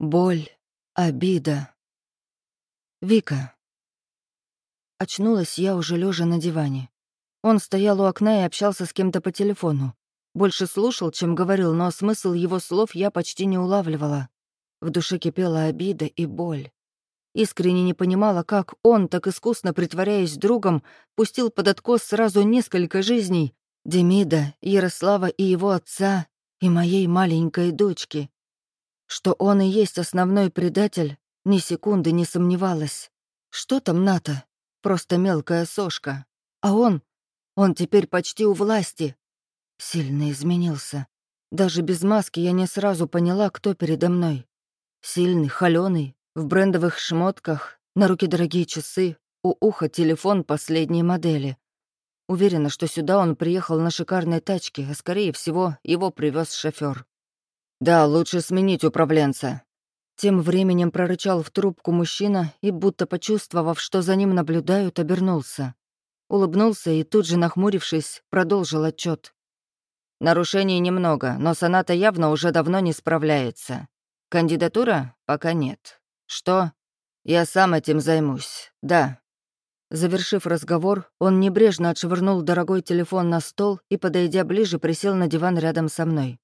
Боль, обида. Вика. Очнулась я уже лежа на диване. Он стоял у окна и общался с кем-то по телефону. Больше слушал, чем говорил, но смысл его слов я почти не улавливала. В душе кипела обида и боль. Искренне не понимала, как он, так искусно притворяясь другом, пустил под откос сразу несколько жизней — Демида, Ярослава и его отца, и моей маленькой дочки. Что он и есть основной предатель, ни секунды не сомневалась. Что там НАТО? Просто мелкая сошка. А он? Он теперь почти у власти. Сильно изменился. Даже без маски я не сразу поняла, кто передо мной. Сильный, холёный, в брендовых шмотках, на руки дорогие часы, у уха телефон последней модели. Уверена, что сюда он приехал на шикарной тачке, а скорее всего, его привез шофер. «Да, лучше сменить управленца». Тем временем прорычал в трубку мужчина и, будто почувствовав, что за ним наблюдают, обернулся. Улыбнулся и тут же, нахмурившись, продолжил отчет. Нарушений немного, но соната явно уже давно не справляется. Кандидатура? Пока нет. Что? Я сам этим займусь, да. Завершив разговор, он небрежно отшвырнул дорогой телефон на стол и, подойдя ближе, присел на диван рядом со мной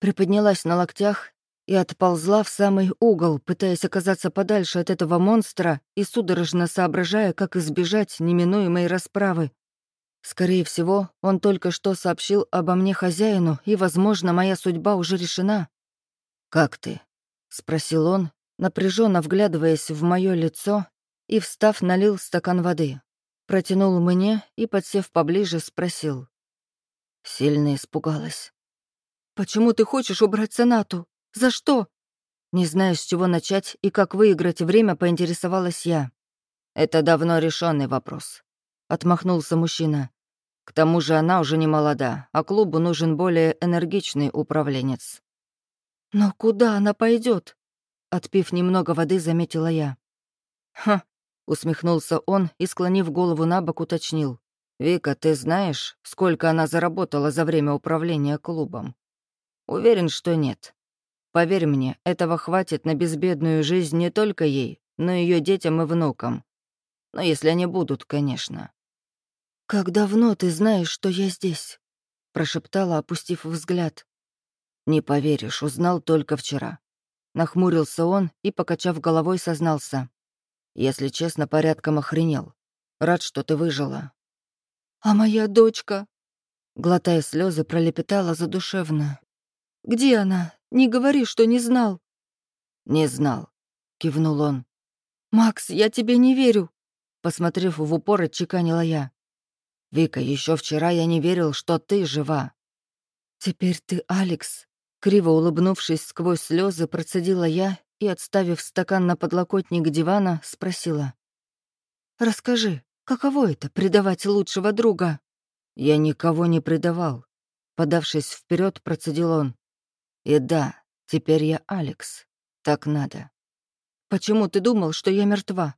приподнялась на локтях и отползла в самый угол, пытаясь оказаться подальше от этого монстра и судорожно соображая, как избежать неминуемой расправы. Скорее всего, он только что сообщил обо мне хозяину, и, возможно, моя судьба уже решена. «Как ты?» — спросил он, напряженно вглядываясь в мое лицо и, встав, налил стакан воды. Протянул мне и, подсев поближе, спросил. Сильно испугалась. «Почему ты хочешь убрать сонату? За что?» Не зная, с чего начать и как выиграть время, поинтересовалась я. «Это давно решенный вопрос», — отмахнулся мужчина. «К тому же она уже не молода, а клубу нужен более энергичный управленец». «Но куда она пойдет? Отпив немного воды, заметила я. «Ха!» — усмехнулся он и, склонив голову на бок, уточнил. «Вика, ты знаешь, сколько она заработала за время управления клубом?» Уверен, что нет. Поверь мне, этого хватит на безбедную жизнь не только ей, но и ее детям и внукам. Но если они будут, конечно. «Как давно ты знаешь, что я здесь?» — прошептала, опустив взгляд. «Не поверишь, узнал только вчера». Нахмурился он и, покачав головой, сознался. «Если честно, порядком охренел. Рад, что ты выжила». «А моя дочка?» Глотая слезы, пролепетала задушевно. Где она? Не говори, что не знал». «Не знал», — кивнул он. «Макс, я тебе не верю», — посмотрев в упор, отчеканила я. «Вика, еще вчера я не верил, что ты жива». «Теперь ты Алекс», — криво улыбнувшись сквозь слезы, процедила я и, отставив стакан на подлокотник дивана, спросила. «Расскажи, каково это — предавать лучшего друга?» «Я никого не предавал», — подавшись вперед, процедил он. И да, теперь я Алекс. Так надо. Почему ты думал, что я мертва?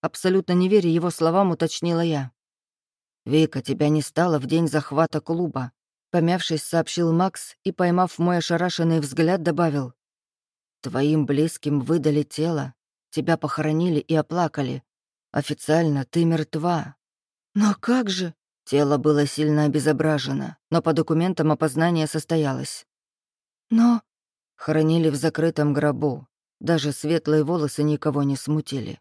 Абсолютно не веря его словам, уточнила я. «Вика, тебя не стало в день захвата клуба», — помявшись, сообщил Макс и, поймав мой ошарашенный взгляд, добавил. «Твоим близким выдали тело, тебя похоронили и оплакали. Официально ты мертва». «Но как же?» Тело было сильно обезображено, но по документам опознание состоялось. Но... Хоронили в закрытом гробу. Даже светлые волосы никого не смутили.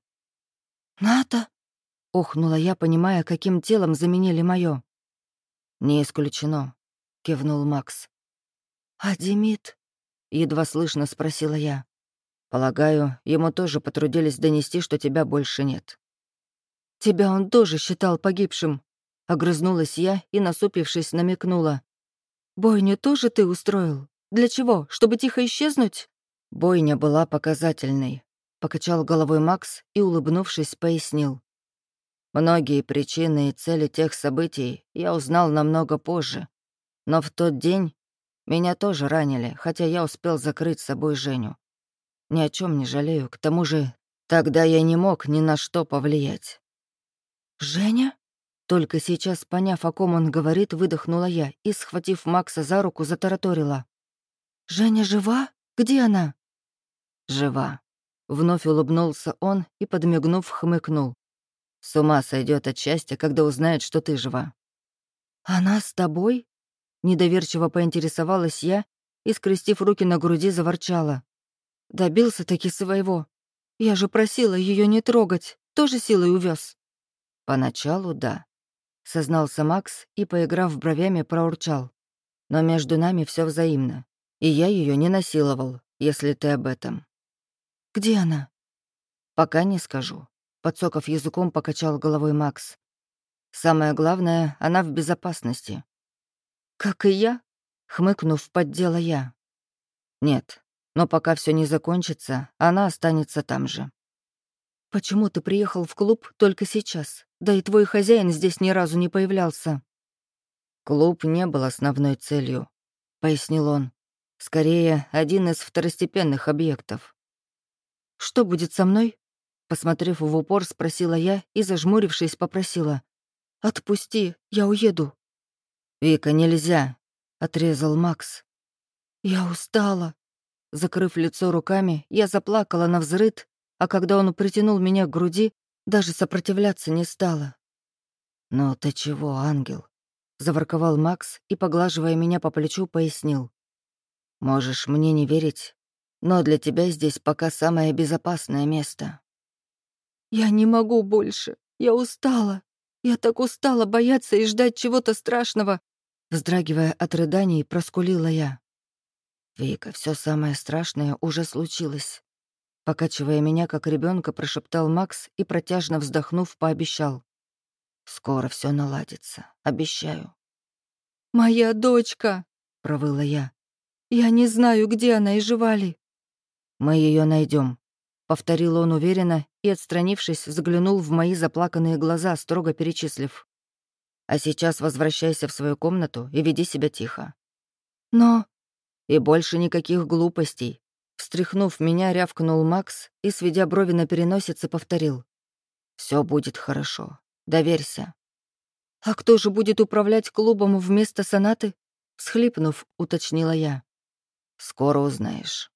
«Ната?» — охнула я, понимая, каким телом заменили моё. «Не исключено», — кивнул Макс. «А Демид?» — едва слышно спросила я. «Полагаю, ему тоже потрудились донести, что тебя больше нет». «Тебя он тоже считал погибшим», — огрызнулась я и, насупившись, намекнула. «Бойню тоже ты устроил?» Для чего? Чтобы тихо исчезнуть?» Бойня была показательной. Покачал головой Макс и, улыбнувшись, пояснил. Многие причины и цели тех событий я узнал намного позже. Но в тот день меня тоже ранили, хотя я успел закрыть с собой Женю. Ни о чем не жалею, к тому же тогда я не мог ни на что повлиять. «Женя?» Только сейчас, поняв, о ком он говорит, выдохнула я и, схватив Макса за руку, затараторила. «Женя жива? Где она?» Жива. Вновь улыбнулся он и, подмигнув, хмыкнул. С ума сойдет от счастья, когда узнает, что ты жива. «Она с тобой?» Недоверчиво поинтересовалась я и, скрестив руки на груди, заворчала. Добился-таки своего. Я же просила ее не трогать, тоже силой увез. Поначалу да, сознался Макс и, поиграв бровями, проурчал. Но между нами все взаимно, и я ее не насиловал, если ты об этом. Где она? Пока не скажу. Подсоков языком покачал головой Макс. Самое главное, она в безопасности. Как и я? Хмыкнув, поддела я. Нет, но пока все не закончится, она останется там же. «Почему ты приехал в клуб только сейчас? Да и твой хозяин здесь ни разу не появлялся». «Клуб не был основной целью», — пояснил он. «Скорее, один из второстепенных объектов». «Что будет со мной?» Посмотрев в упор, спросила я и, зажмурившись, попросила. «Отпусти, я уеду». «Вика, нельзя», — отрезал Макс. «Я устала», Закрыв лицо руками, я заплакала на взрыд, а когда он притянул меня к груди, даже сопротивляться не стала. «Ну ты чего, ангел?» — заворковал Макс и, поглаживая меня по плечу, пояснил. «Можешь мне не верить, но для тебя здесь пока самое безопасное место». «Я не могу больше. Я устала. Я так устала бояться и ждать чего-то страшного», вздрагивая от рыданий, проскулила я. «Вика, все самое страшное уже случилось». Покачивая меня, как ребенка, прошептал Макс и, протяжно вздохнув, пообещал. «Скоро все наладится, обещаю». «Моя дочка!» — провыла я. «Я не знаю, где она и жива ли». «Мы ее найдем, повторил он уверенно и, отстранившись, заглянул в мои заплаканные глаза, строго перечислив. «А сейчас возвращайся в свою комнату и веди себя тихо». «Но...» И больше никаких глупостей. Встряхнув меня, рявкнул Макс и, сведя брови на переносице, повторил. Все будет хорошо. Доверься». «А кто же будет управлять клубом вместо сонаты?» Схлипнув, уточнила я. «Скоро узнаешь».